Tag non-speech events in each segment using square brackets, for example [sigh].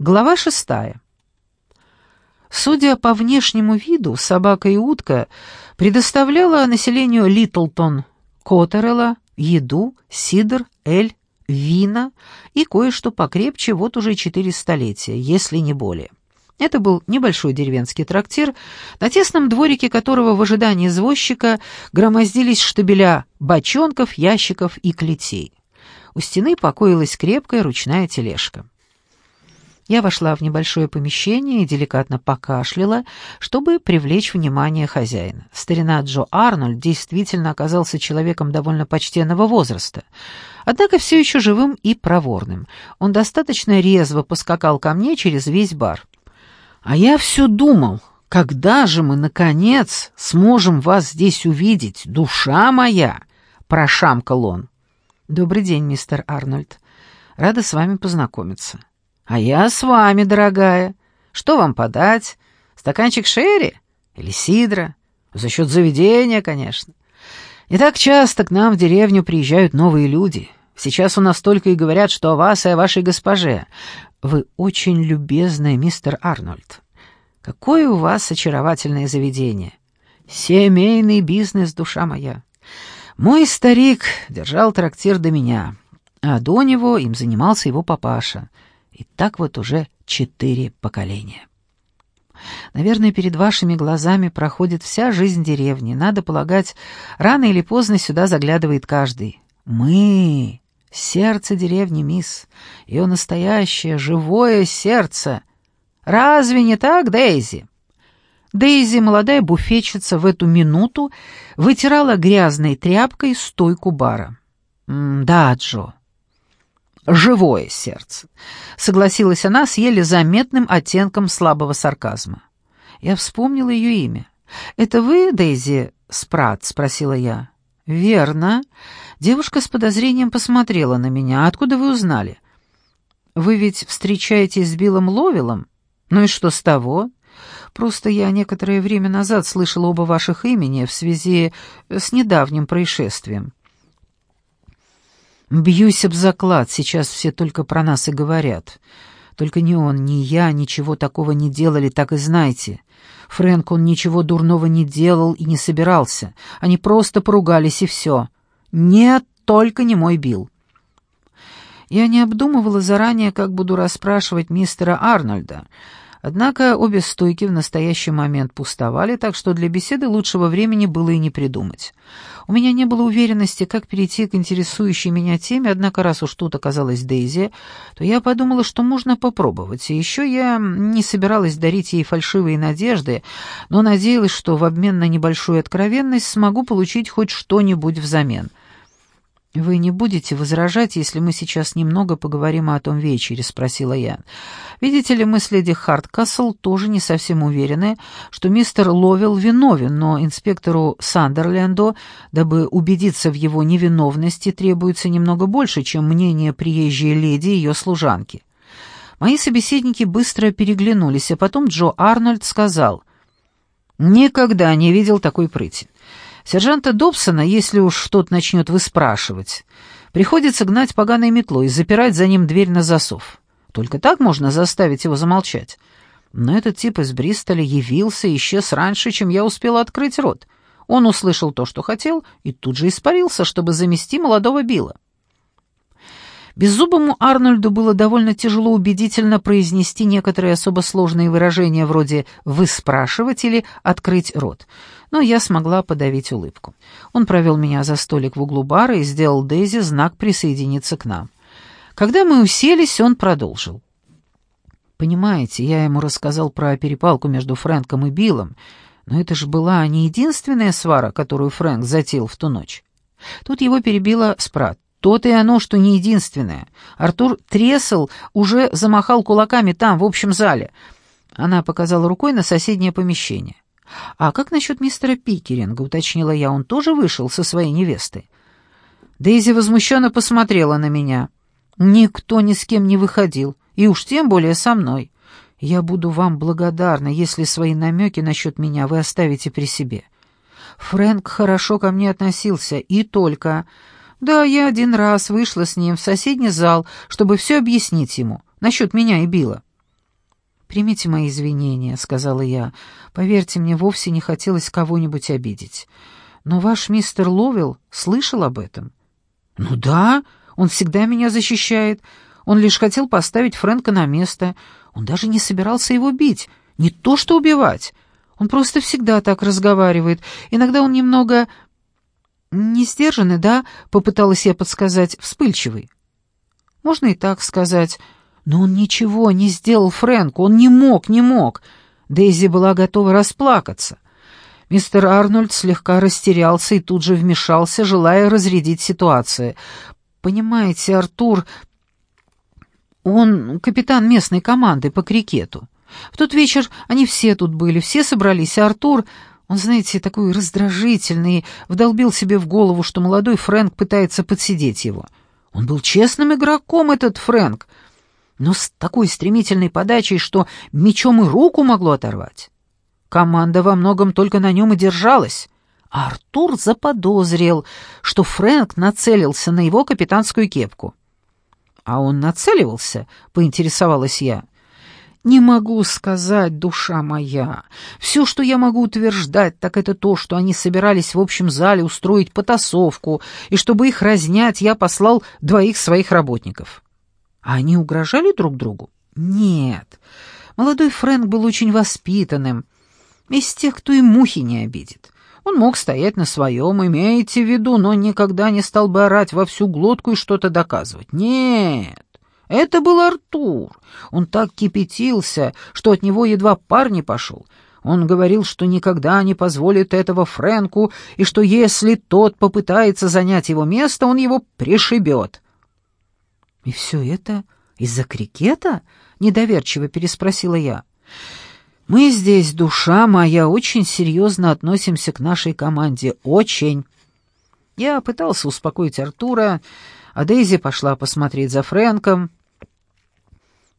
Глава шестая. Судя по внешнему виду, собака и утка предоставляла населению Литлтон, Коттерелла, еду, сидр, эль, вина и кое-что покрепче вот уже четыре столетия, если не более. Это был небольшой деревенский трактир, на тесном дворике которого в ожидании извозчика громоздились штабеля бочонков, ящиков и клетей. У стены покоилась крепкая ручная тележка. Я вошла в небольшое помещение и деликатно покашляла, чтобы привлечь внимание хозяина. Старина Джо Арнольд действительно оказался человеком довольно почтенного возраста, однако все еще живым и проворным. Он достаточно резво поскакал ко мне через весь бар. «А я все думал, когда же мы, наконец, сможем вас здесь увидеть, душа моя?» — прошамкал он. «Добрый день, мистер Арнольд. Рада с вами познакомиться». «А я с вами, дорогая. Что вам подать? Стаканчик шерри или сидра? За счет заведения, конечно. Не так часто к нам в деревню приезжают новые люди. Сейчас у нас только и говорят, что о вас и о вашей госпоже. Вы очень любезный, мистер Арнольд. Какое у вас очаровательное заведение. Семейный бизнес, душа моя. Мой старик держал трактир до меня, а до него им занимался его папаша — и так вот уже четыре поколения. Наверное, перед вашими глазами проходит вся жизнь деревни. Надо полагать, рано или поздно сюда заглядывает каждый. Мы — сердце деревни, мисс, ее настоящее, живое сердце. Разве не так, Дейзи? Дейзи, молодая буфетчица, в эту минуту вытирала грязной тряпкой стойку бара. «Да, Джо, живое сердце», — согласилась она с еле заметным оттенком слабого сарказма. Я вспомнила ее имя. «Это вы, Дейзи Спрат?» — спросила я. «Верно». Девушка с подозрением посмотрела на меня. «Откуда вы узнали?» «Вы ведь встречаетесь с Биллом Ловелом? Ну и что с того?» «Просто я некоторое время назад слышала оба ваших имени в связи с недавним происшествием». Бьюсь об заклад, сейчас все только про нас и говорят. Только ни он, ни я ничего такого не делали, так и знайте. Фрэнк, он ничего дурного не делал и не собирался. Они просто поругались, и все. Нет, только не мой Билл. Я не обдумывала заранее, как буду расспрашивать мистера Арнольда, Однако обе стойки в настоящий момент пустовали, так что для беседы лучшего времени было и не придумать. У меня не было уверенности, как перейти к интересующей меня теме, однако раз уж тут оказалась Дейзи, то я подумала, что можно попробовать. И еще я не собиралась дарить ей фальшивые надежды, но надеялась, что в обмен на небольшую откровенность смогу получить хоть что-нибудь взамен — «Вы не будете возражать, если мы сейчас немного поговорим о том вечере?» — спросила я. «Видите ли, мы с леди Харткасл тоже не совсем уверены, что мистер Ловел виновен, но инспектору Сандерленду, дабы убедиться в его невиновности, требуется немного больше, чем мнение приезжей леди и ее служанки». Мои собеседники быстро переглянулись, а потом Джо Арнольд сказал, «Никогда не видел такой прыти. Сержанта Добсона, если уж тот начнет выспрашивать, приходится гнать поганой метлой и запирать за ним дверь на засов. Только так можно заставить его замолчать. Но этот тип из Бристоля явился и исчез раньше, чем я успела открыть рот. Он услышал то, что хотел, и тут же испарился, чтобы замести молодого Билла. Беззубому Арнольду было довольно тяжело убедительно произнести некоторые особо сложные выражения вроде «выспрашивать» или «открыть рот», но я смогла подавить улыбку. Он провел меня за столик в углу бара и сделал Дейзи знак присоединиться к нам. Когда мы уселись, он продолжил. «Понимаете, я ему рассказал про перепалку между Фрэнком и Биллом, но это же была не единственная свара, которую Фрэнк затеял в ту ночь. Тут его перебила Спрат. То-то и оно, что не единственное. Артур Тресл уже замахал кулаками там, в общем зале. Она показала рукой на соседнее помещение. «А как насчет мистера Пикеринга?» — уточнила я. «Он тоже вышел со своей невестой?» Дейзи возмущенно посмотрела на меня. «Никто ни с кем не выходил, и уж тем более со мной. Я буду вам благодарна, если свои намеки насчет меня вы оставите при себе. Фрэнк хорошо ко мне относился, и только...» Да, я один раз вышла с ним в соседний зал, чтобы все объяснить ему, насчет меня и Билла. «Примите мои извинения», — сказала я. «Поверьте, мне вовсе не хотелось кого-нибудь обидеть. Но ваш мистер Ловел слышал об этом?» «Ну да, он всегда меня защищает. Он лишь хотел поставить Фрэнка на место. Он даже не собирался его бить, не то что убивать. Он просто всегда так разговаривает. Иногда он немного... не сдержанный, да?» — попыталась я подсказать, вспыльчивый. «Можно и так сказать». Но он ничего не сделал Фрэнку, он не мог, не мог. Дейзи была готова расплакаться. Мистер Арнольд слегка растерялся и тут же вмешался, желая разрядить ситуацию. «Понимаете, Артур, он капитан местной команды по крикету. В тот вечер они все тут были, все собрались, а Артур, он, знаете, такой раздражительный, вдолбил себе в голову, что молодой Фрэнк пытается подсидеть его. Он был честным игроком, этот Фрэнк, но с такой стремительной подачей, что мечом и руку могло оторвать. Команда во многом только на нем и держалась. А Артур заподозрил, что Фрэнк нацелился на его капитанскую кепку. «А он нацеливался?» — поинтересовалась я. «Не могу сказать, душа моя. Все, что я могу утверждать, так это то, что они собирались в общем зале устроить потасовку, и чтобы их разнять, я послал двоих своих работников». А они угрожали друг другу? Нет. Молодой Фрэнк был очень воспитанным, из тех, кто и мухи не обидит. Он мог стоять на своем, имеете в виду, но никогда не стал бы орать во всю глотку и что-то доказывать. Нет, это был Артур. Он так кипятился, что от него едва пар не пошел. Он говорил, что никогда не позволит этого Фрэнку, и что если тот попытается занять его место, он его пришибет. «И все это из-за крикета?» — недоверчиво переспросила я. «Мы здесь, душа моя, очень серьезно относимся к нашей команде. Очень!» Я пытался успокоить Артура, а Дейзи пошла посмотреть за Фрэнком.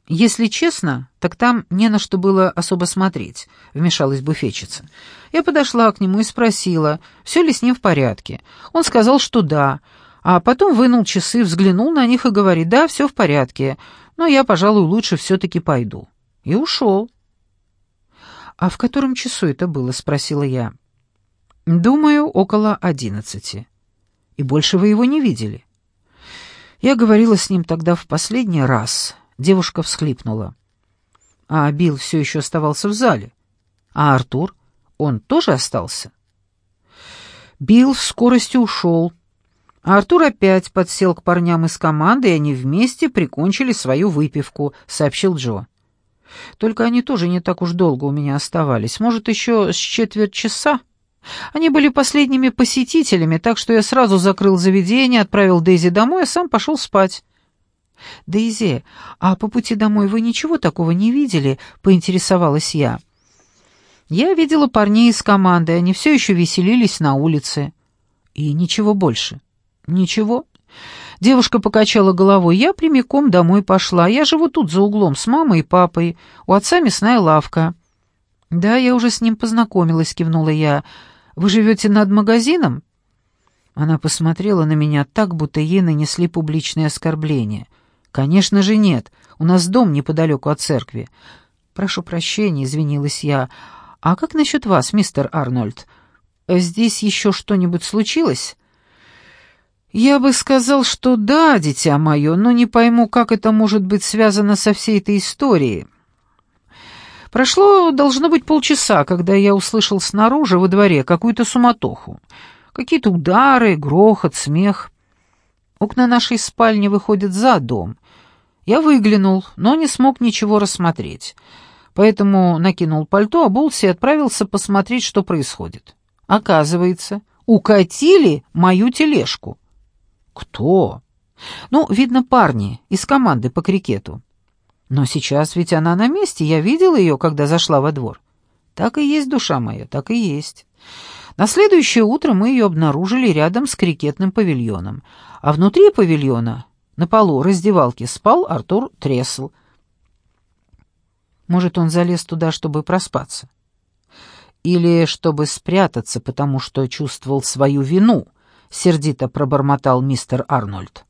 «Если честно, так там не на что было особо смотреть», — вмешалась буфетчица. Я подошла к нему и спросила, все ли с ним в порядке. Он сказал, что да, а потом вынул часы, взглянул на них и говорит, да, все в порядке, но я, пожалуй, лучше все-таки пойду. И ушел. «А в котором часу это было?» — спросила я. «Думаю, около одиннадцати. И больше вы его не видели?» Я говорила с ним тогда в последний раз. Девушка всхлипнула. А Билл все еще оставался в зале. А Артур? Он тоже остался? Билл в скорости ушел. А Артур опять подсел к парням из команды, и они вместе прикончили свою выпивку, сообщил Джо. Только они тоже не так уж долго у меня оставались, может, еще с четверть часа. Они были последними посетителями, так что я сразу закрыл заведение, отправил Дейзи домой, а сам пошел спать. «Дейзи, а по пути домой вы ничего такого не видели?» — поинтересовалась я. Я видела парней из команды, они все еще веселились на улице. И ничего больше. «Ничего». Девушка покачала головой. «Я прямиком домой пошла. Я живу тут за углом с мамой и папой. У отца мясная лавка». «Да, я уже с ним познакомилась», — кивнула я. «Вы живете над магазином?» Она посмотрела на меня так, будто ей нанесли публичное оскорбление. «Конечно же нет. У нас дом неподалеку от церкви». «Прошу прощения», — извинилась я. «А как насчет вас, мистер Арнольд? Здесь еще что-нибудь случилось?» «Я бы сказал, что да, дитя мое, но не пойму, как это может быть связано со всей этой историей». Прошло, должно быть, полчаса, когда я услышал снаружи во дворе какую-то суматоху. Какие-то удары, грохот, смех. Окна нашей спальни выходят за дом. Я выглянул, но не смог ничего рассмотреть. Поэтому накинул пальто, обулся и отправился посмотреть, что происходит. Оказывается, укатили мою тележку. «Кто?» «Ну, видно, парни из команды по крикету. Но сейчас ведь она на месте, я видел ее, когда зашла во двор. Так и есть, душа моя, так и есть. На следующее утро мы ее обнаружили рядом с крикетным павильоном, а внутри павильона, на полу раздевалки, спал Артур Тресл. Может, он залез туда, чтобы проспаться? Или чтобы спрятаться, потому что чувствовал свою вину?» — сердито пробормотал мистер Арнольд.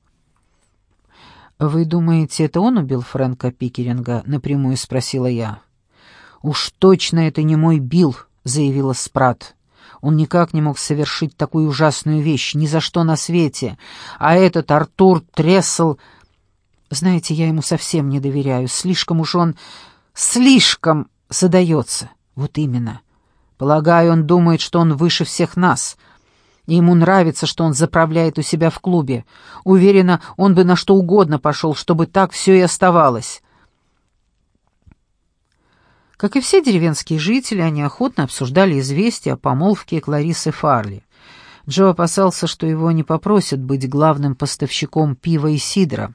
«Вы думаете, это он убил Фрэнка Пикеринга?» — напрямую спросила я. «Уж точно это не мой Билл», — заявила Спрат. Он никак не мог совершить такую ужасную вещь, ни за что на свете. А этот Артур Трессел... Знаете, я ему совсем не доверяю. Слишком уж он... слишком задается. Вот именно. Полагаю, он думает, что он выше всех нас. И ему нравится, что он заправляет у себя в клубе. Уверена, он бы на что угодно пошел, чтобы так все и оставалось. Как и все деревенские жители, они охотно обсуждали известия о помолвке Кларисы Фарли. Джо опасался, что его не попросят быть главным поставщиком пива и сидра.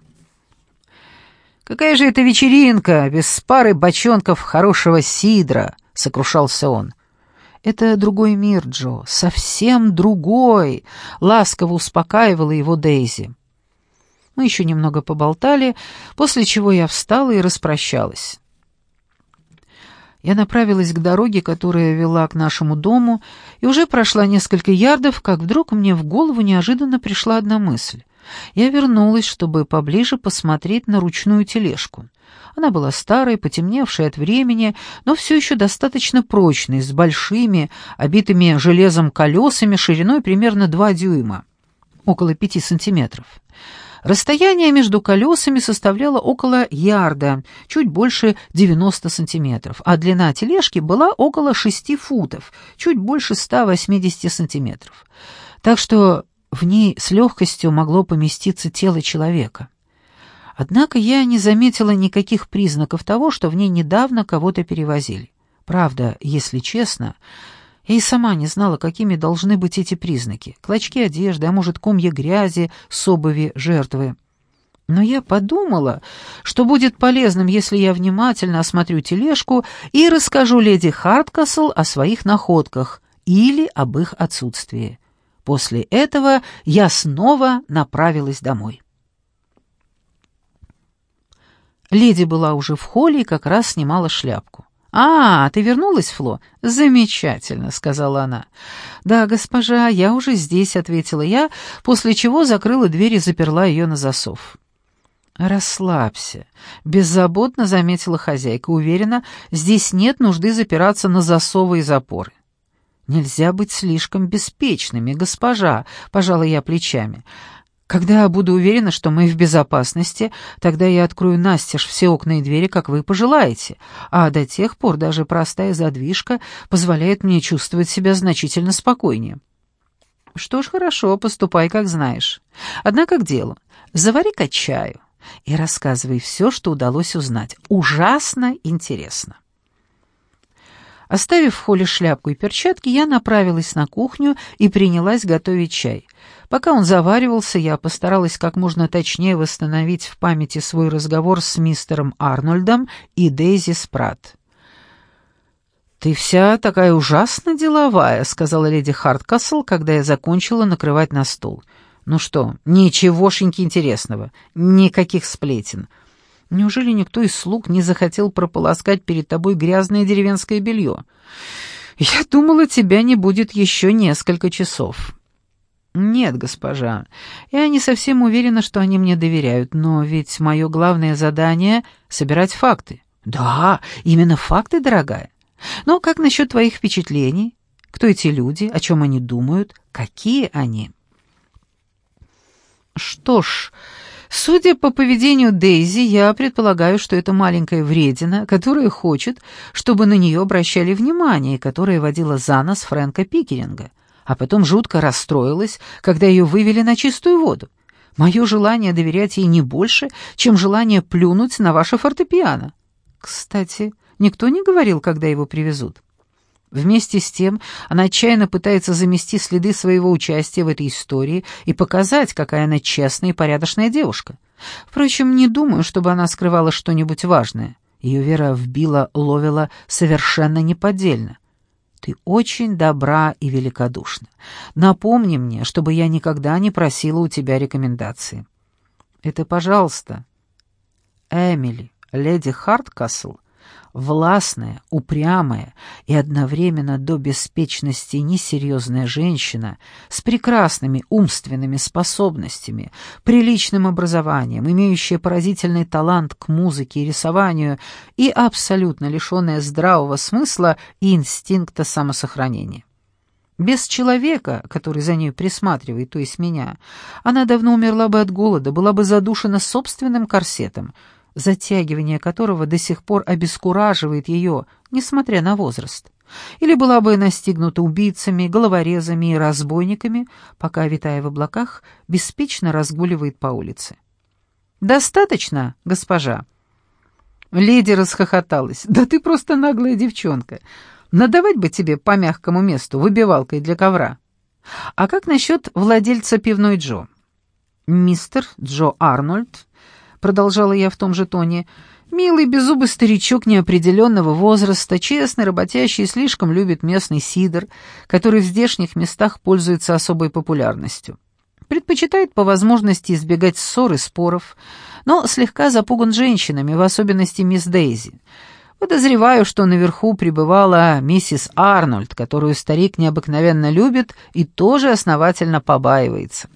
«Какая же это вечеринка, без пары бочонков хорошего сидра!» — сокрушался он. «Это другой мир, Джо, совсем другой!» — ласково успокаивала его Дейзи. Мы еще немного поболтали, после чего я встала и распрощалась. Я направилась к дороге, которая вела к нашему дому, и уже прошла несколько ярдов, как вдруг мне в голову неожиданно пришла одна мысль. Я вернулась, чтобы поближе посмотреть на ручную тележку. Она была старой, потемневшей от времени, но все еще достаточно прочной, с большими, обитыми железом колесами шириной примерно два дюйма, около пяти сантиметров. Расстояние между колесами составляло около ярда, чуть больше 90 сантиметров, а длина тележки была около 6 футов, чуть больше 180 сантиметров. Так что в ней с легкостью могло поместиться тело человека. Однако я не заметила никаких признаков того, что в ней недавно кого-то перевозили. Правда, если честно, я и сама не знала, какими должны быть эти признаки. Клочки одежды, а может, комья грязи с обуви жертвы. Но я подумала, что будет полезным, если я внимательно осмотрю тележку и расскажу леди Харткасл о своих находках или об их отсутствии. После этого я снова направилась домой. Леди была уже в холле и как раз снимала шляпку. «А, ты вернулась, Фло? Замечательно», — сказала она. «Да, госпожа, я уже здесь», — ответила я, после чего закрыла дверь и заперла ее на засов. «Расслабься», — беззаботно заметила хозяйка. «Уверена, здесь нет нужды запираться на засовы и запоры». «Нельзя быть слишком беспечными, госпожа», — пожала я плечами. Когда буду уверена, что мы в безопасности, тогда я открою настежь все окна и двери, как вы пожелаете, а до тех пор даже простая задвижка позволяет мне чувствовать себя значительно спокойнее. Что ж, хорошо, поступай, как знаешь. Однако к делу. Завари-ка чаю и рассказывай все, что удалось узнать. Ужасно интересно. Оставив в холле шляпку и перчатки, я направилась на кухню и принялась готовить чай. Пока он заваривался, я постаралась как можно точнее восстановить в памяти свой разговор с мистером Арнольдом и Дейзи Спрат. «Ты вся такая ужасно деловая», — сказала леди Харткасл, когда я закончила накрывать на стол. «Ну что, ничегошеньки интересного, никаких сплетен. Неужели никто из слуг не захотел прополоскать перед тобой грязное деревенское белье? Я думала, тебя не будет еще несколько часов». «Нет, госпожа, я не совсем уверена, что они мне доверяют, но ведь мое главное задание — собирать факты». «Да, именно факты, дорогая. Но как насчет твоих впечатлений? Кто эти люди, о чем они думают, какие они?» «Что ж...» Судя по поведению Дейзи, я предполагаю, что это маленькая вредина, которая хочет, чтобы на нее обращали внимание, которая водила за нос Фрэнка Пикеринга, а потом жутко расстроилась, когда ее вывели на чистую воду. Мое желание доверять ей не больше, чем желание плюнуть на ваше фортепиано. Кстати, никто не говорил, когда его привезут. Вместе с тем она отчаянно пытается замести следы своего участия в этой истории и показать, какая она честная и порядочная девушка. Впрочем, не думаю, чтобы она скрывала что-нибудь важное. Ее вера в Билла Ловела совершенно неподдельна. Ты очень добра и великодушна. Напомни мне, чтобы я никогда не просила у тебя рекомендации. Это, пожалуйста. Эмили, леди Харткасл — Властная, упрямая и одновременно до беспечности несерьезная женщина с прекрасными умственными способностями, приличным образованием, имеющая поразительный талант к музыке и рисованию и абсолютно лишенная здравого смысла и инстинкта самосохранения. Без человека, который за ней присматривает, то есть меня, она давно умерла бы от голода, была бы задушена собственным корсетом — затягивание которого до сих пор обескураживает ее, несмотря на возраст. Или была бы настигнута убийцами, головорезами и разбойниками, пока, витая в облаках, беспечно разгуливает по улице. «Достаточно, госпожа?» Леди расхохоталась. «Да ты просто наглая девчонка. Надавать бы тебе по мягкому месту выбивалкой для ковра. А как насчет владельца пивной Джо?» «Мистер Джо Арнольд продолжала я в том же тоне, милый беззубый старичок неопределенного возраста, честный, работящий, слишком любит местный сидр, который в здешних местах пользуется особой популярностью. Предпочитает по возможности избегать ссор и споров, но слегка запуган женщинами, в особенности мисс Дейзи. Подозреваю, что наверху пребывала миссис Арнольд, которую старик необыкновенно любит и тоже основательно побаивается.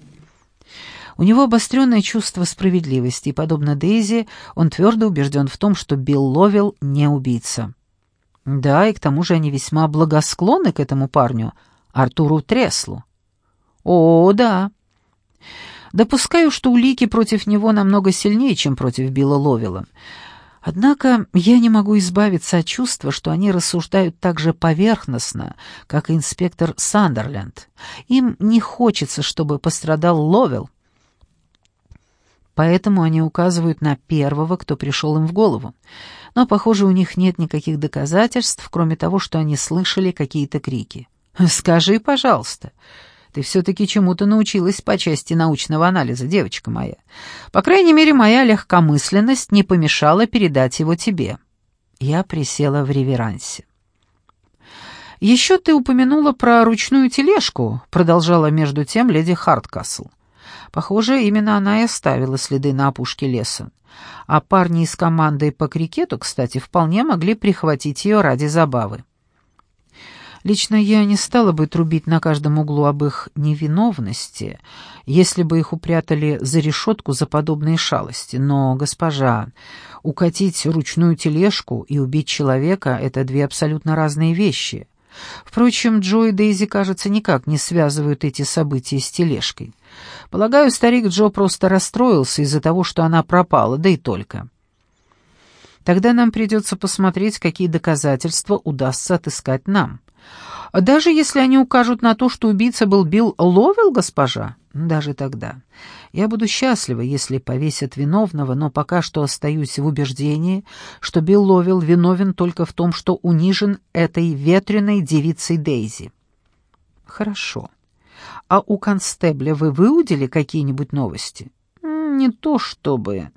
У него обостренное чувство справедливости, и, подобно Дейзи, он твердо убежден в том, что Билл Ловел не убийца. Да, и к тому же они весьма благосклонны к этому парню, Артуру Треслу. О, да. Допускаю, что улики против него намного сильнее, чем против Билла Ловела. Однако я не могу избавиться от чувства, что они рассуждают так же поверхностно, как и инспектор Сандерленд. Им не хочется, чтобы пострадал Ловел, Поэтому они указывают на первого, кто пришел им в голову. Но, похоже, у них нет никаких доказательств, кроме того, что они слышали какие-то крики. «Скажи, пожалуйста, ты все-таки чему-то научилась по части научного анализа, девочка моя. По крайней мере, моя легкомысленность не помешала передать его тебе». Я присела в реверансе. «Еще ты упомянула про ручную тележку», — продолжала между тем леди Харткасл. Похоже, именно она и оставила следы на опушке леса. А парни из команды по крикету, кстати, вполне могли прихватить ее ради забавы. Лично я не стала бы трубить на каждом углу об их невиновности, если бы их упрятали за решетку за подобные шалости. Но, госпожа, укатить ручную тележку и убить человека — это две абсолютно разные вещи. Впрочем, Джо и Дейзи, кажется, никак не связывают эти события с тележкой. Полагаю, старик Джо просто расстроился из-за того, что она пропала, да и только. Тогда нам придется посмотреть, какие доказательства удастся отыскать нам. Даже если они укажут на то, что убийца был Билл Ловел, госпожа, даже тогда. Я буду счастлива, если повесят виновного, но пока что остаюсь в убеждении, что Билл Ловел виновен только в том, что унижен этой ветреной девицей Дейзи. Хорошо. А у констебля вы выудили какие-нибудь новости? Не то чтобы.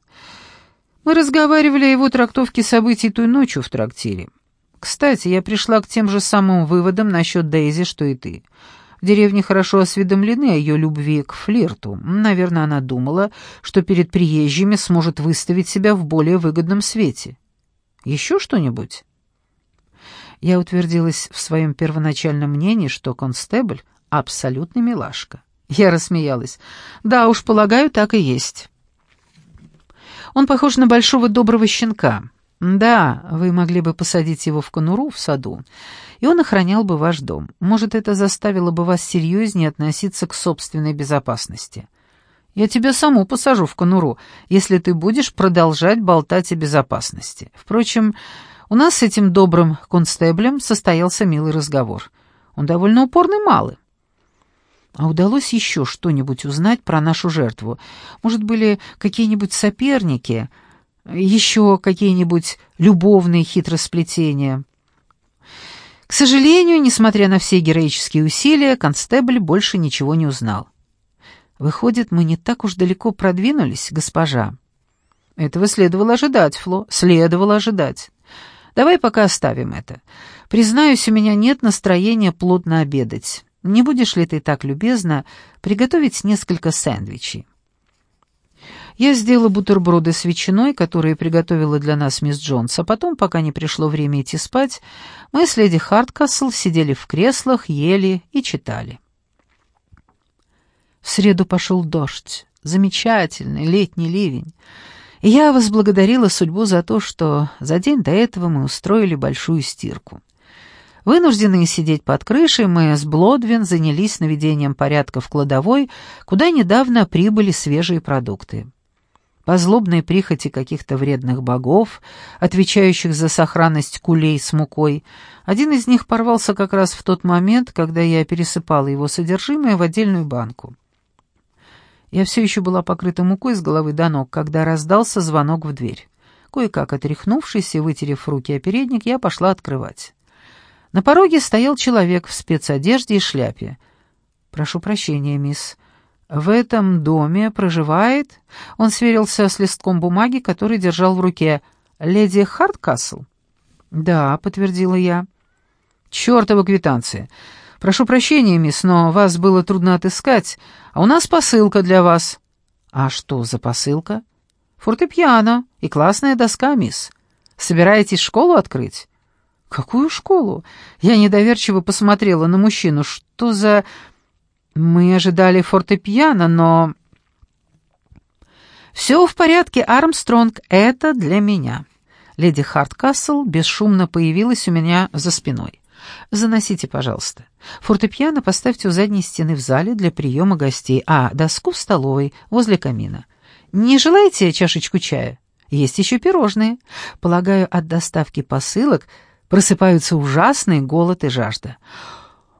Мы разговаривали о его трактовке событий той ночью в трактире. Кстати, я пришла к тем же самым выводам насчет Дейзи, что и ты. В деревне хорошо осведомлены о ее любви к флирту. Наверное, она думала, что перед приезжими сможет выставить себя в более выгодном свете. Еще что-нибудь? Я утвердилась в своем первоначальном мнении, что констебль — абсолютно милашка. Я рассмеялась. «Да уж, полагаю, так и есть». Он похож на большого доброго щенка. Да, вы могли бы посадить его в конуру в саду, и он охранял бы ваш дом. Может, это заставило бы вас серьезнее относиться к собственной безопасности. Я тебя саму посажу в конуру, если ты будешь продолжать болтать о безопасности. Впрочем, у нас с этим добрым констеблем состоялся милый разговор. Он довольно упорный малый. А удалось еще что-нибудь узнать про нашу жертву? Может, были какие-нибудь соперники, еще какие-нибудь любовные хитросплетения?» К сожалению, несмотря на все героические усилия, констебль больше ничего не узнал. «Выходит, мы не так уж далеко продвинулись, госпожа». «Этого следовало ожидать, Фло, следовало ожидать. Давай пока оставим это. Признаюсь, у меня нет настроения плотно обедать. Не будешь ли ты так любезна приготовить несколько сэндвичей?» Я сделала бутерброды с ветчиной, которые приготовила для нас мисс Джонс, а потом, пока не пришло время идти спать, мы с леди Харткасл сидели в креслах, ели и читали. В среду пошел дождь, замечательный летний ливень, и я возблагодарила судьбу за то, что за день до этого мы устроили большую стирку. Вынужденные сидеть под крышей, мы с Блодвин занялись наведением порядка в кладовой, куда недавно прибыли свежие продукты. По злобной прихоти каких-то вредных богов, отвечающих за сохранность кулей с мукой, один из них порвался как раз в тот момент, когда я пересыпала его содержимое в отдельную банку. Я все еще была покрыта мукой с головы до ног, когда раздался звонок в дверь. Кое-как отряхнувшись и вытерев руки о передник, я пошла открывать. На пороге стоял человек в спецодежде и шляпе. «Прошу прощения, мисс. В этом доме проживает...» Он сверился с листком бумаги, который держал в руке. «Леди Харткасл?» «Да», — подтвердила я. «Чёртова квитанция. Прошу прощения, мисс, но вас было трудно отыскать, а у нас посылка для вас». «А что за посылка?» «Фортепиано и классная доска, мисс. Собираетесь школу открыть?» «Какую школу?» Я недоверчиво посмотрела на мужчину. «Что за...» «Мы ожидали фортепиано, но...» «Все в порядке, Армстронг, это для меня». Леди Харткасл бесшумно появилась у меня за спиной. «Заносите, пожалуйста. Фортепиано поставьте у задней стены в зале для приема гостей, а доску в столовой, возле камина. Не желаете чашечку чая? Есть еще пирожные. Полагаю, от доставки посылок просыпаются ужасный голод и жажда.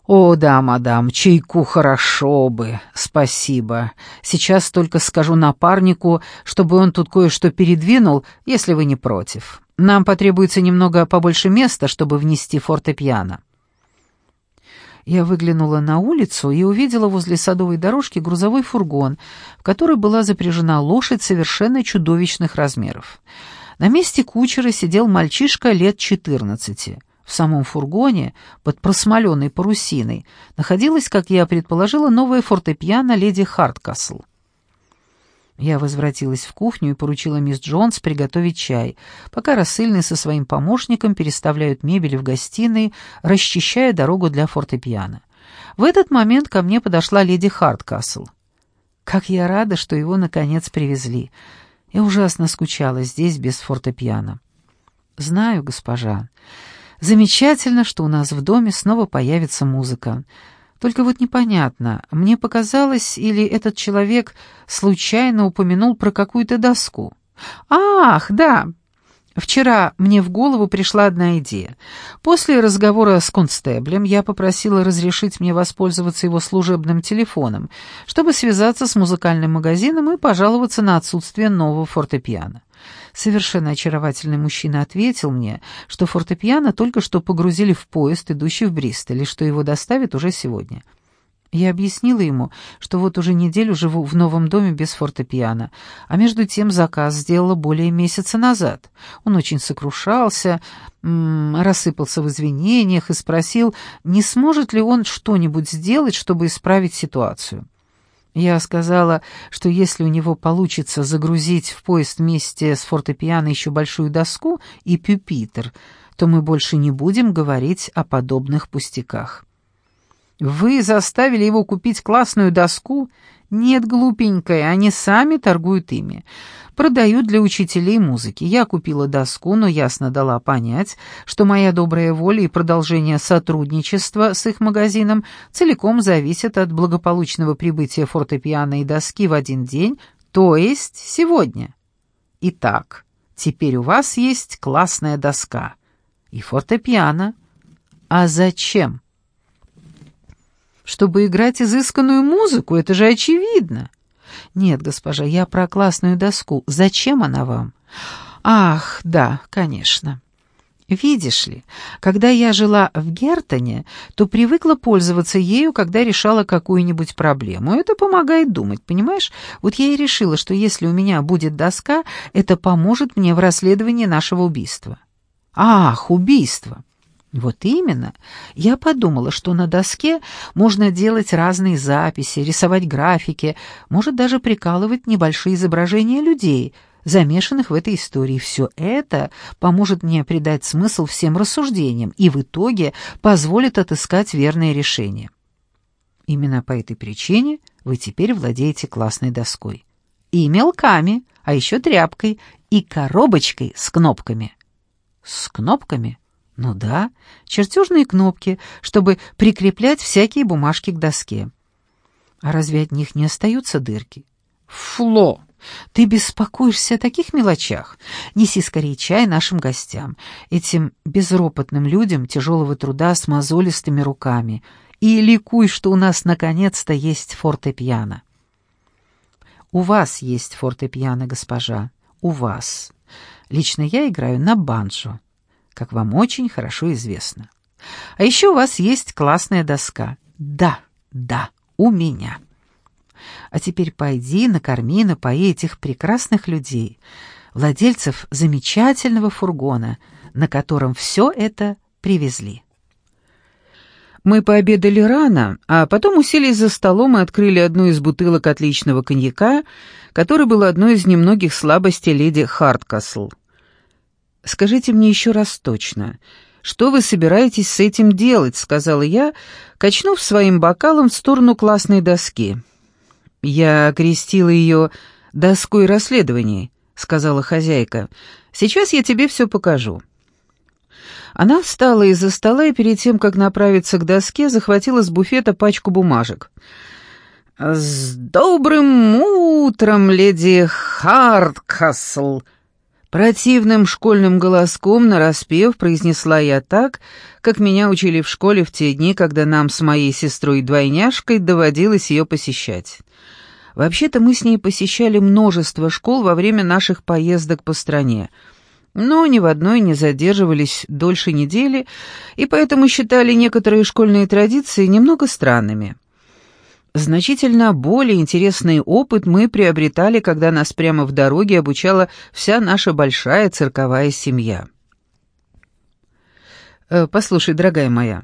«О, да, мадам, чайку хорошо бы, спасибо. Сейчас только скажу напарнику, чтобы он тут кое-что передвинул, если вы не против. Нам потребуется немного побольше места, чтобы внести фортепиано». Я выглянула на улицу и увидела возле садовой дорожки грузовой фургон, в который была запряжена лошадь совершенно чудовищных размеров. На месте кучера сидел мальчишка лет четырнадцати. В самом фургоне, под просмоленной парусиной, находилась, как я предположила, новая фортепиано леди Харткасл. Я возвратилась в кухню и поручила мисс Джонс приготовить чай, пока рассыльный со своим помощником переставляют мебель в гостиной, расчищая дорогу для фортепиано. В этот момент ко мне подошла леди Харткасл. Как я рада, что его, наконец, привезли. Я ужасно скучала здесь без фортепиано. Знаю, госпожа. Замечательно, что у нас в доме снова появится музыка. Только вот непонятно, мне показалось, или этот человек случайно упомянул про какую-то доску. Ах, да, Вчера мне в голову пришла одна идея. После разговора с констеблем я попросила разрешить мне воспользоваться его служебным телефоном, чтобы связаться с музыкальным магазином и пожаловаться на отсутствие нового фортепиано. Совершенно очаровательный мужчина ответил мне, что фортепиано только что погрузили в поезд, идущий в Бристоль, и что его доставят уже сегодня. Я объяснила ему, что вот уже неделю живу в новом доме без фортепиано, а между тем заказ сделала более месяца назад. Он очень сокрушался, рассыпался в извинениях и спросил, не сможет ли он что-нибудь сделать, чтобы исправить ситуацию. Я сказала, что если у него получится загрузить в поезд вместе с фортепиано еще большую доску и пюпитр, то мы больше не будем говорить о подобных пустяках. Вы заставили его купить классную доску? Нет, глупенькая, они сами торгуют ими. Продают для учителей музыки. Я купила доску, но ясно дала понять, что моя добрая воля и продолжение сотрудничества с их магазином целиком зависят от благополучного прибытия фортепиано и доски в один день, то есть сегодня. Итак, теперь у вас есть классная доска и фортепиано. А зачем? Чтобы играть изысканную музыку, это же очевидно. Нет, госпожа, я про классную доску. Зачем она вам? Ах, да, конечно. Видишь ли, когда я жила в Гертоне, то привыкла пользоваться ею, когда решала какую-нибудь проблему. Это помогает думать, понимаешь? Вот я и решила, что если у меня будет доска, это поможет мне в расследовании нашего убийства. Ах, убийство! Вот именно. Я подумала, что на доске можно делать разные записи, рисовать графики, может даже прикалывать небольшие изображения людей, замешанных в этой истории. Все это поможет мне придать смысл всем рассуждениям и в итоге позволит отыскать верное решение. Именно по этой причине вы теперь владеете классной доской. И мелками, а еще тряпкой, и коробочкой с кнопками. С кнопками? Ну да, чертежные кнопки, чтобы прикреплять всякие бумажки к доске. А разве от них не остаются дырки? Фло, ты беспокоишься о таких мелочах. Неси скорее чай нашим гостям, этим безропотным людям тяжелого труда с мозолистыми руками, и ликуй, что у нас наконец-то есть фортепиано. У вас есть фортепиано, госпожа, у вас. Лично я играю на банджо как вам очень хорошо известно. А еще у вас есть классная доска. Да, да, у меня. А теперь пойди, накорми, напои этих прекрасных людей, владельцев замечательного фургона, на котором все это привезли. Мы пообедали рано, а потом уселись за столом и открыли одну из бутылок отличного коньяка, который был одной из немногих слабостей леди Харткасл. «Скажите мне еще раз точно, что вы собираетесь с этим делать?» — сказала я, качнув своим бокалом в сторону классной доски. «Я окрестила ее доской расследований», — сказала хозяйка. «Сейчас я тебе все покажу». Она встала из-за стола и перед тем, как направиться к доске, захватила с буфета пачку бумажек. «С добрым утром, леди Харткасл!» Противным школьным голоском нараспев произнесла я так, как меня учили в школе в те дни, когда нам с моей сестрой-двойняшкой доводилось ее посещать. Вообще-то мы с ней посещали множество школ во время наших поездок по стране, но ни в одной не задерживались дольше недели, и поэтому считали некоторые школьные традиции немного странными. Значительно более интересный опыт мы приобретали, когда нас прямо в дороге обучала вся наша большая цирковая семья. Э, «Послушай, дорогая моя,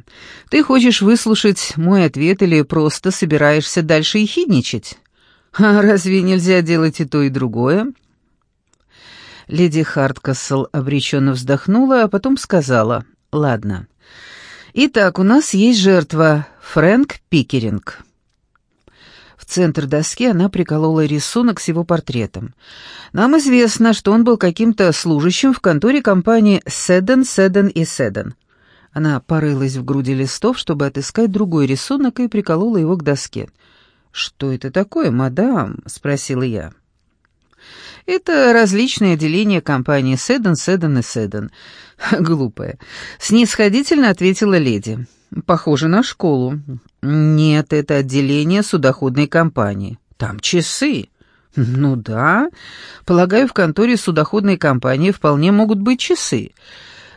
ты хочешь выслушать мой ответ или просто собираешься дальше ехидничать? А разве нельзя делать и то, и другое?» Леди Харткасл обреченно вздохнула, а потом сказала, «Ладно. Итак, у нас есть жертва Фрэнк Пикеринг». В центр доски она приколола рисунок с его портретом. Нам известно, что он был каким-то служащим в конторе компании «Седен, Седен и Седен». Она порылась в груди листов, чтобы отыскать другой рисунок, и приколола его к доске. «Что это такое, мадам?» — спросила я. «Это различные отделения компании «Седен, Седен и Седен». [laughs] «Глупая», — снисходительно ответила леди. «Похоже на школу. «Нет, это отделение судоходной компании. Там часы». «Ну да. Полагаю, в конторе судоходной компании вполне могут быть часы».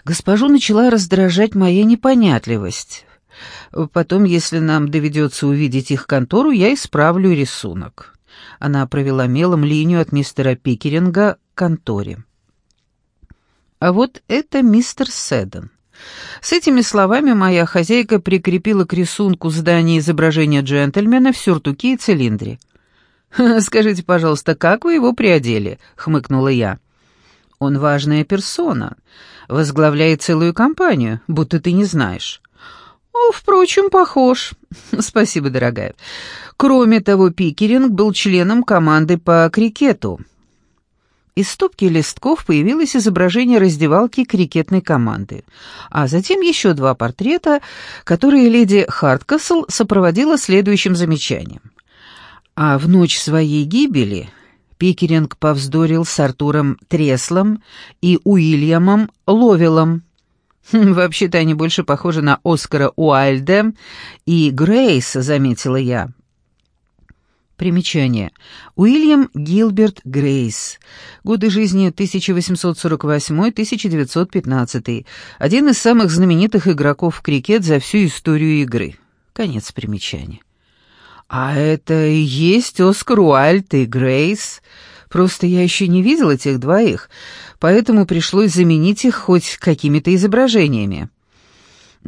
Госпожу начала раздражать моя непонятливость. Потом, если нам доведется увидеть их контору, я исправлю рисунок. Она провела мелом линию от мистера Пикеринга к конторе. А вот это мистер Седдон. С этими словами моя хозяйка прикрепила к рисунку здания изображение джентльмена в сюртуке и цилиндре. «Скажите, пожалуйста, как вы его приодели?» — хмыкнула я. «Он важная персона, возглавляет целую компанию, будто ты не знаешь». «О, впрочем, похож. [laughs] Спасибо, дорогая. Кроме того, Пикеринг был членом команды по крикету». Из стопки листков появилось изображение раздевалки крикетной команды, а затем еще два портрета, которые леди Харткасл сопроводила следующим замечанием. А в ночь своей гибели Пикеринг повздорил с Артуром Треслом и Уильямом Ловелом. [laughs] «Вообще-то они больше похожи на Оскара Уайльда и Грейс», — заметила я. Примечание. Уильям Гилберт Грейс. Годы жизни 1848-1915. Один из самых знаменитых игроков в крикет за всю историю игры. Конец примечания. А это и есть Оскар Уальд и Грейс. Просто я еще не видел этих двоих, поэтому пришлось заменить их хоть какими-то изображениями.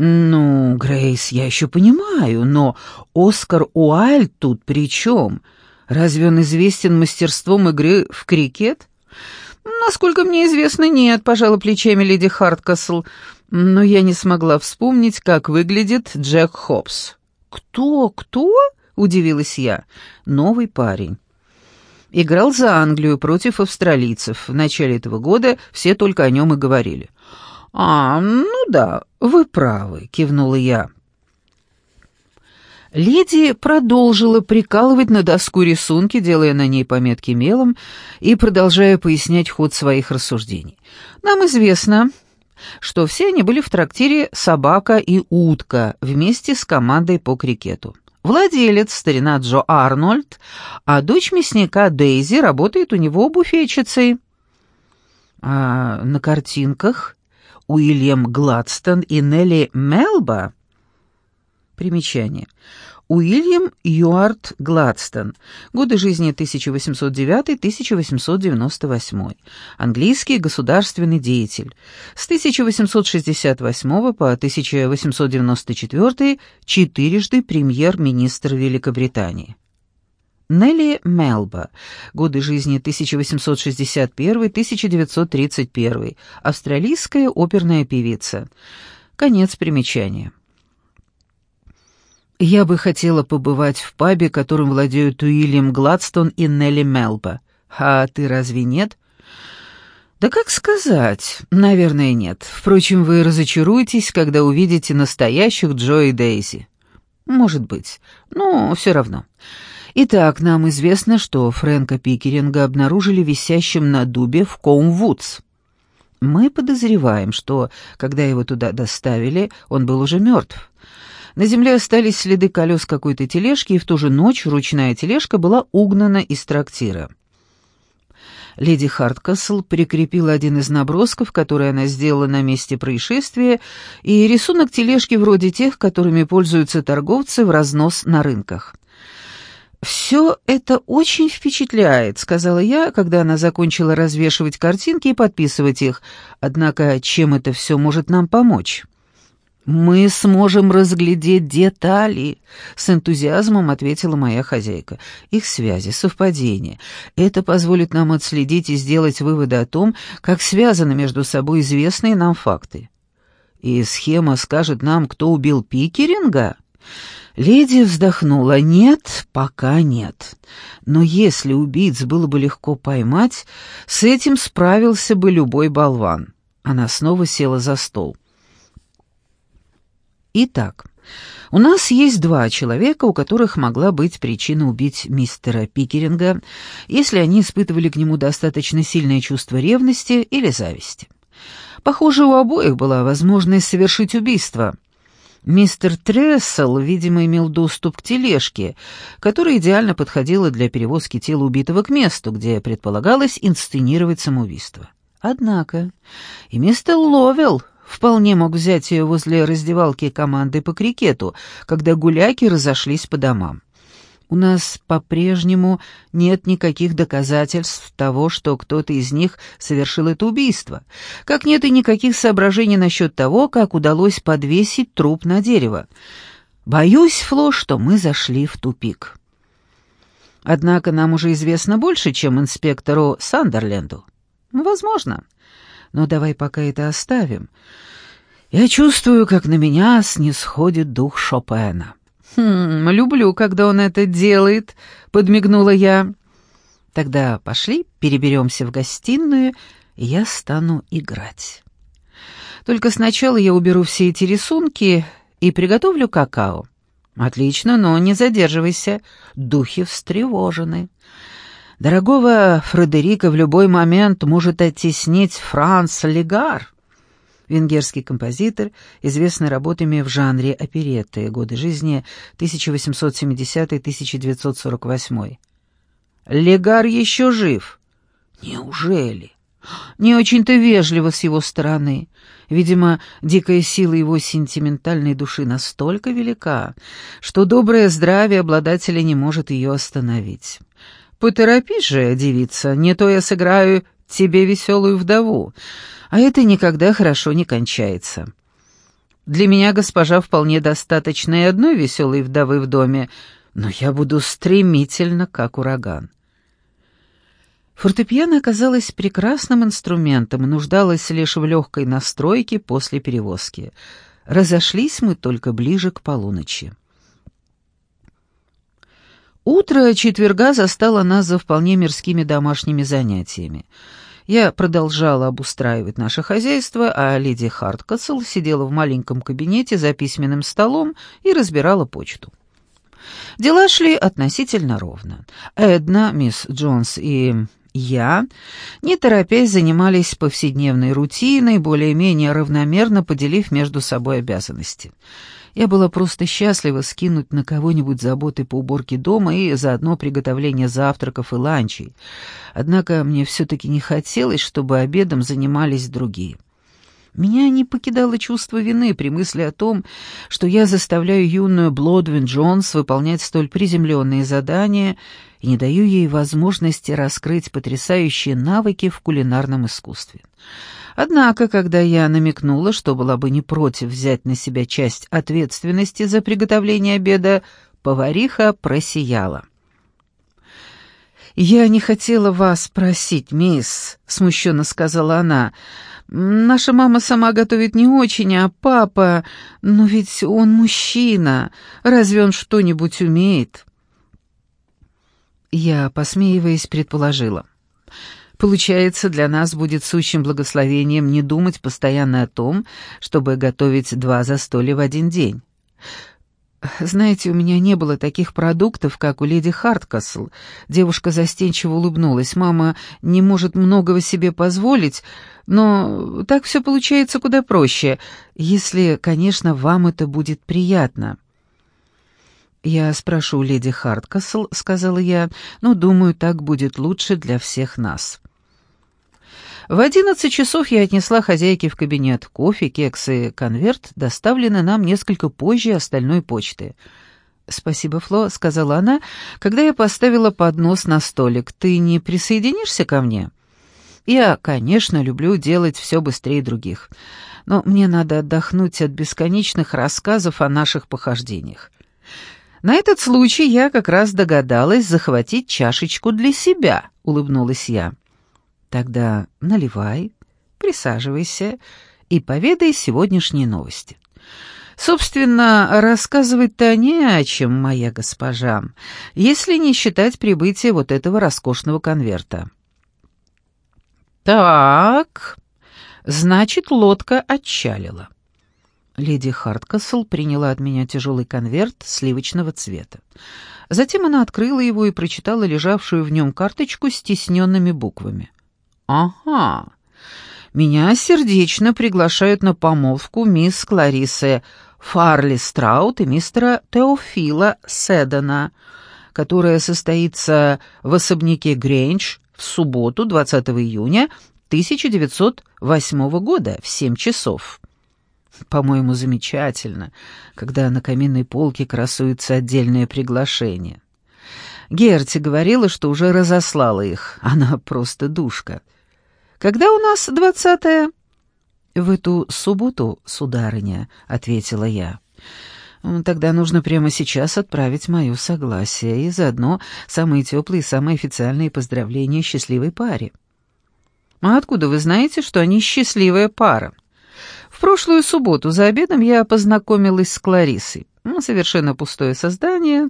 «Ну, Грейс, я еще понимаю, но Оскар Уайльд тут при чем? Разве он известен мастерством игры в крикет?» «Насколько мне известно, нет», — пожала плечами леди Харткасл. Но я не смогла вспомнить, как выглядит Джек Хопс. «Кто? Кто?» — удивилась я. «Новый парень». Играл за Англию против австралийцев. В начале этого года все только о нем и говорили. «А, ну да, вы правы», — кивнула я. Леди продолжила прикалывать на доску рисунки, делая на ней пометки мелом и продолжая пояснять ход своих рассуждений. «Нам известно, что все они были в трактире «Собака и утка» вместе с командой по крикету. Владелец, старина Джо Арнольд, а дочь мясника Дейзи работает у него буфетчицей. А на картинках Уильям Гладстон и Нелли Мелба. Примечание. Уильям Юарт Гладстон. Годы жизни 1809-1898. Английский государственный деятель. С 1868 по 1894 четырежды премьер-министр Великобритании. Нелли Мелба. Годы жизни 1861-1931. Австралийская оперная певица. Конец примечания. Я бы хотела побывать в пабе, которым владеют Уильям Гладстон и Нелли Мелба. А ты разве нет? Да как сказать? Наверное, нет. Впрочем, вы разочаруетесь, когда увидите настоящих Джо и Дейзи. Может быть. Но все равно. Итак, нам известно, что Фрэнка Пикеринга обнаружили висящим на дубе в Коумвудс. Мы подозреваем, что, когда его туда доставили, он был уже мертв. На земле остались следы колес какой-то тележки, и в ту же ночь ручная тележка была угнана из трактира. Леди Харткасл прикрепила один из набросков, который она сделала на месте происшествия, и рисунок тележки вроде тех, которыми пользуются торговцы в разнос на рынках. «Все это очень впечатляет», — сказала я, когда она закончила развешивать картинки и подписывать их. «Однако чем это все может нам помочь?» «Мы сможем разглядеть детали», — с энтузиазмом ответила моя хозяйка. «Их связи, совпадения. Это позволит нам отследить и сделать выводы о том, как связаны между собой известные нам факты». «И схема скажет нам, кто убил Пикеринга?» Леди вздохнула. «Нет, пока нет. Но если убийц было бы легко поймать, с этим справился бы любой болван». Она снова села за стол. «Итак, у нас есть два человека, у которых могла быть причина убить мистера Пикеринга, если они испытывали к нему достаточно сильное чувство ревности или зависти. Похоже, у обоих была возможность совершить убийство». Мистер Трессел, видимо, имел доступ к тележке, которая идеально подходила для перевозки тела убитого к месту, где предполагалось инсценировать самоубийство. Однако и мистер Ловел вполне мог взять ее возле раздевалки команды по крикету, когда гуляки разошлись по домам. У нас по-прежнему нет никаких доказательств того, что кто-то из них совершил это убийство, как нет и никаких соображений насчет того, как удалось подвесить труп на дерево. Боюсь, Фло, что мы зашли в тупик. Однако нам уже известно больше, чем инспектору Сандерленду. Возможно. Но давай пока это оставим. Я чувствую, как на меня снисходит дух Шопена. «Хм, люблю, когда он это делает», — подмигнула я. «Тогда пошли, переберемся в гостиную, и я стану играть. Только сначала я уберу все эти рисунки и приготовлю какао». «Отлично, но не задерживайся, духи встревожены». Дорогого Фредерика в любой момент может оттеснить Франц Легар венгерский композитор, известный работами в жанре оперетты, годы жизни 1870-1948. Легар еще жив. Неужели? Не очень-то вежливо с его стороны. Видимо, дикая сила его сентиментальной души настолько велика, что доброе здравие обладателя не может ее остановить. «Поторопись же, девица, не то я сыграю тебе веселую вдову, а это никогда хорошо не кончается. Для меня, госпожа, вполне достаточно и одной веселой вдовы в доме, но я буду стремительно, как ураган». Фортепиано оказалось прекрасным инструментом и нуждалось лишь в легкой настройке после перевозки. Разошлись мы только ближе к полуночи. Утро четверга застало нас за вполне мирскими домашними занятиями. Я продолжала обустраивать наше хозяйство, а леди Харткасл сидела в маленьком кабинете за письменным столом и разбирала почту. Дела шли относительно ровно. Эдна, мисс Джонс и я, не торопясь, занимались повседневной рутиной, более-менее равномерно поделив между собой обязанности — я была просто счастлива скинуть на кого-нибудь заботы по уборке дома и заодно приготовление завтраков и ланчей. Однако мне все-таки не хотелось, чтобы обедом занимались другие. Меня не покидало чувство вины при мысли о том, что я заставляю юную Блодвин Джонс выполнять столь приземленные задания и не даю ей возможности раскрыть потрясающие навыки в кулинарном искусстве. Однако, когда я намекнула, что была бы не против взять на себя часть ответственности за приготовление обеда, повариха просияла. «Я не хотела вас просить, мисс», — смущенно сказала она. «Наша мама сама готовит не очень, а папа... Но ведь он мужчина. Разве он что-нибудь умеет?» Я, посмеиваясь, предположила. Получается, для нас будет сущим благословением не думать постоянно о том, чтобы готовить два застолья в один день. «Знаете, у меня не было таких продуктов, как у леди Харткасл». Девушка застенчиво улыбнулась. «Мама не может многого себе позволить, но так все получается куда проще, если, конечно, вам это будет приятно». «Я спрошу леди Харткасл», — сказала я, — «но думаю, так будет лучше для всех нас». В одиннадцать часов я отнесла хозяйке в кабинет кофе, кексы, конверт, доставленный нам несколько позже остальной почты. «Спасибо, Фло», — сказала она, когда я поставила поднос на столик. «Ты не присоединишься ко мне?» «Я, конечно, люблю делать все быстрее других, но мне надо отдохнуть от бесконечных рассказов о наших похождениях. На этот случай я как раз догадалась захватить чашечку для себя», — улыбнулась я. Тогда наливай, присаживайся и поведай сегодняшние новости. Собственно, рассказывать-то не о чем, моя госпожа, если не считать прибытие вот этого роскошного конверта. Так, значит, лодка отчалила. Леди Харткасл приняла от меня тяжелый конверт сливочного цвета. Затем она открыла его и прочитала лежавшую в нем карточку с тисненными буквами. «Ага. Меня сердечно приглашают на помолвку мисс Кларисы Фарли Страут и мистера Теофила Седана, которая состоится в особняке Грейндж в субботу, 20 июня 1908 года в 7 часов. По-моему, замечательно, когда на каминной полке красуется отдельное приглашение. Герти говорила, что уже разослала их. Она просто душка. Когда у нас двадцатое?» «В эту субботу, сударыня», — ответила я. «Тогда нужно прямо сейчас отправить мое согласие и заодно самые теплые и самые официальные поздравления счастливой паре». «А откуда вы знаете, что они счастливая пара?» В прошлую субботу за обедом я познакомилась с Кларисой. Ну, совершенно пустое создание,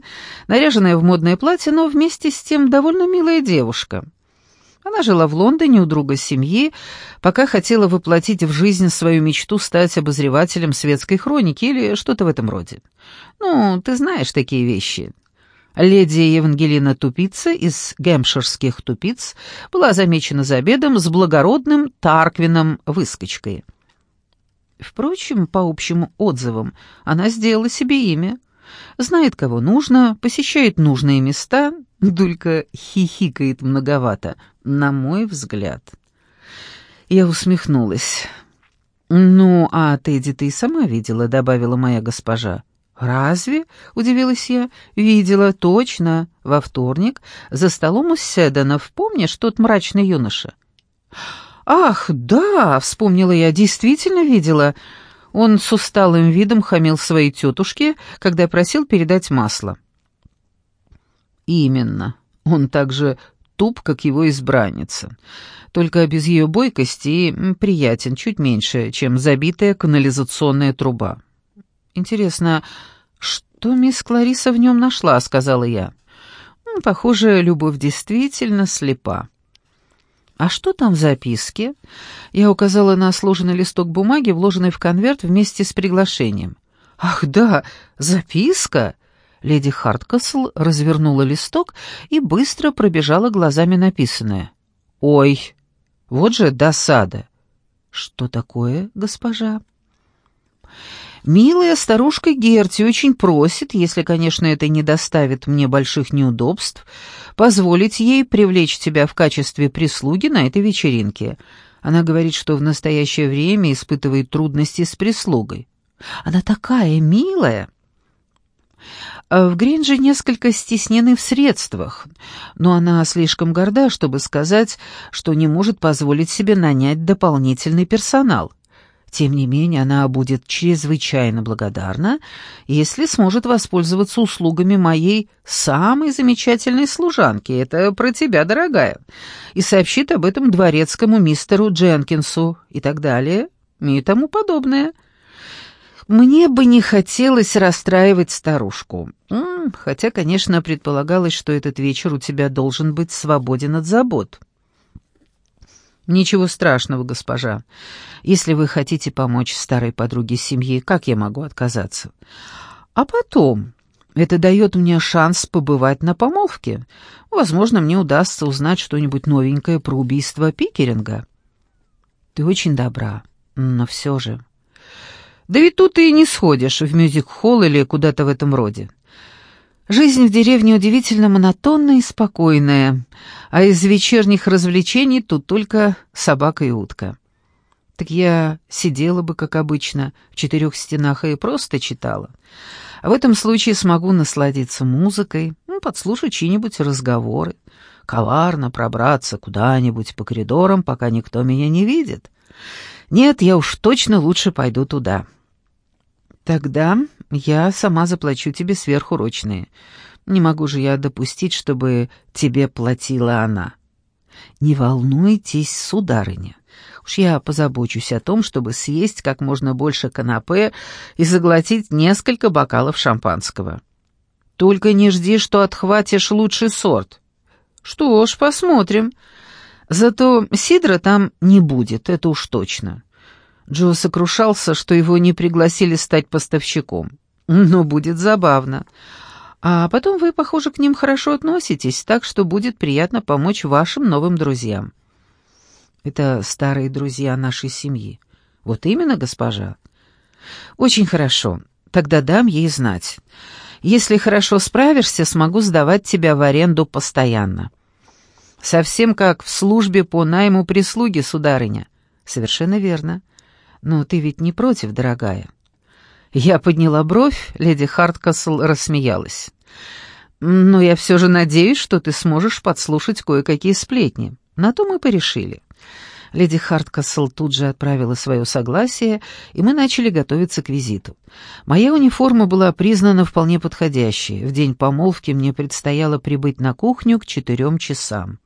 наряженное в модное платье, но вместе с тем довольно милая девушка. Она жила в Лондоне у друга семьи, пока хотела воплотить в жизнь свою мечту стать обозревателем светской хроники или что-то в этом роде. Ну, ты знаешь такие вещи. Леди Евангелина Тупица из гэмпширских тупиц была замечена за обедом с благородным Тарквином выскочкой. Впрочем, по общим отзывам, она сделала себе имя. Знает, кого нужно, посещает нужные места, Дулька хихикает многовато, на мой взгляд. Я усмехнулась. «Ну, а Тедди ты и сама видела», — добавила моя госпожа. «Разве?» — удивилась я. «Видела, точно, во вторник, за столом у Седанов. Помнишь, тот мрачный юноша?» «Ах, да!» — вспомнила я, действительно видела. Он с усталым видом хамил своей тетушке, когда просил передать масло. Именно. Он также туп, как его избранница. Только без ее бойкости приятен чуть меньше, чем забитая канализационная труба. Интересно, что мисс Клариса в нем нашла, сказала я. Похоже, любовь действительно слепа. «А что там в записке?» Я указала на сложенный листок бумаги, вложенный в конверт вместе с приглашением. «Ах да, записка!» Леди Харткасл развернула листок и быстро пробежала глазами написанное. «Ой, вот же досада!» «Что такое, госпожа?» Милая старушка Герти очень просит, если, конечно, это не доставит мне больших неудобств, позволить ей привлечь тебя в качестве прислуги на этой вечеринке. Она говорит, что в настоящее время испытывает трудности с прислугой. Она такая милая. А в Гринже несколько стеснены в средствах, но она слишком горда, чтобы сказать, что не может позволить себе нанять дополнительный персонал. Тем не менее, она будет чрезвычайно благодарна, если сможет воспользоваться услугами моей самой замечательной служанки, это про тебя, дорогая, и сообщит об этом дворецкому мистеру Дженкинсу и так далее, и тому подобное. Мне бы не хотелось расстраивать старушку, хотя, конечно, предполагалось, что этот вечер у тебя должен быть свободен от забот. «Ничего страшного, госпожа. Если вы хотите помочь старой подруге семьи, как я могу отказаться? А потом, это дает мне шанс побывать на помолвке. Возможно, мне удастся узнать что-нибудь новенькое про убийство Пикеринга». «Ты очень добра, но все же...» «Да ведь тут ты и не сходишь в мюзик-холл или куда-то в этом роде. Жизнь в деревне удивительно монотонная и спокойная, а из вечерних развлечений тут только собака и утка. Так я сидела бы, как обычно, в четырех стенах и просто читала. А в этом случае смогу насладиться музыкой, ну, подслушать чьи-нибудь разговоры, коварно пробраться куда-нибудь по коридорам, пока никто меня не видит. Нет, я уж точно лучше пойду туда. Тогда я сама заплачу тебе сверхурочные. Не могу же я допустить, чтобы тебе платила она. Не волнуйтесь, сударыня. Уж я позабочусь о том, чтобы съесть как можно больше канапе и заглотить несколько бокалов шампанского. Только не жди, что отхватишь лучший сорт. Что ж, посмотрим. Зато сидра там не будет, это уж точно. Джо сокрушался, что его не пригласили стать поставщиком. Но будет забавно. А потом вы, похоже, к ним хорошо относитесь, так что будет приятно помочь вашим новым друзьям. Это старые друзья нашей семьи. Вот именно, госпожа. Очень хорошо. Тогда дам ей знать. Если хорошо справишься, смогу сдавать тебя в аренду постоянно. Совсем как в службе по найму прислуги, сударыня. Совершенно верно. «Но ты ведь не против, дорогая?» Я подняла бровь, леди Харткасл рассмеялась. «Но я все же надеюсь, что ты сможешь подслушать кое-какие сплетни. На то мы порешили». Леди Харткасл тут же отправила свое согласие, и мы начали готовиться к визиту. Моя униформа была признана вполне подходящей. В день помолвки мне предстояло прибыть на кухню к четырем часам.